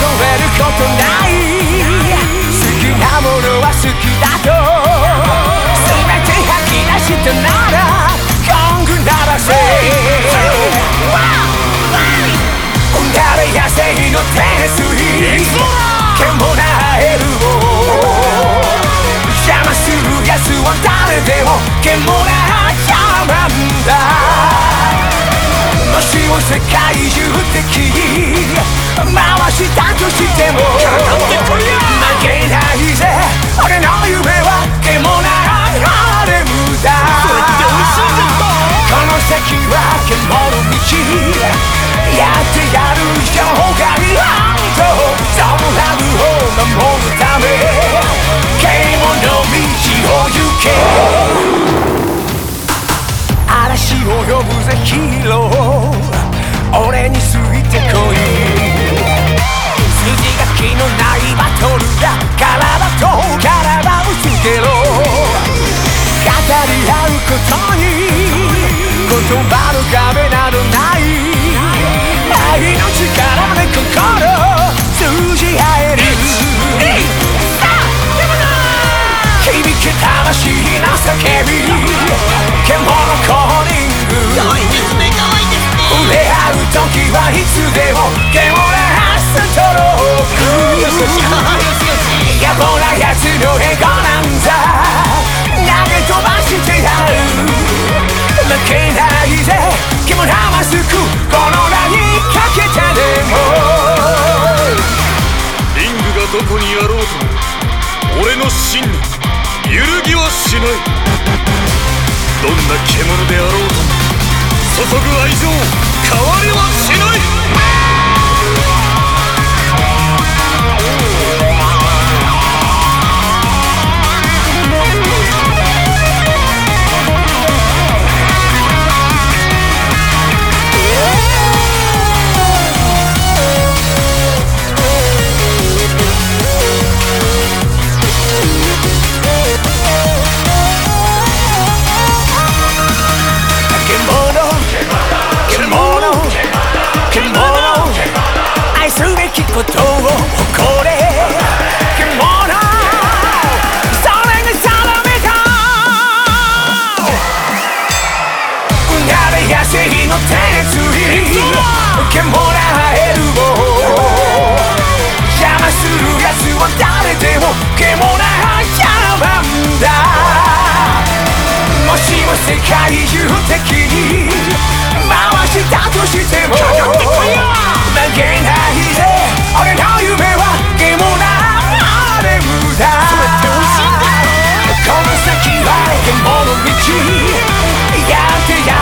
ることない好きなものは好きだと全て吐き出したならゴング鳴らせ。誰野生の手すもしも世界中敵に回したとしても負けないぜの壁などない。愛の力で心通じ合える。響け魂の叫び獣コーニング。可愛いですね。可愛いですね。触れ合う時はいつでも獣ストローク野暮な奴のエゴ俺の真に揺るぎはしない。どんな獣であろうとも注ぐ愛情変わりは世界中的に回したとしても曲げないで俺の夢はゲなあれ無駄この先は道。やってや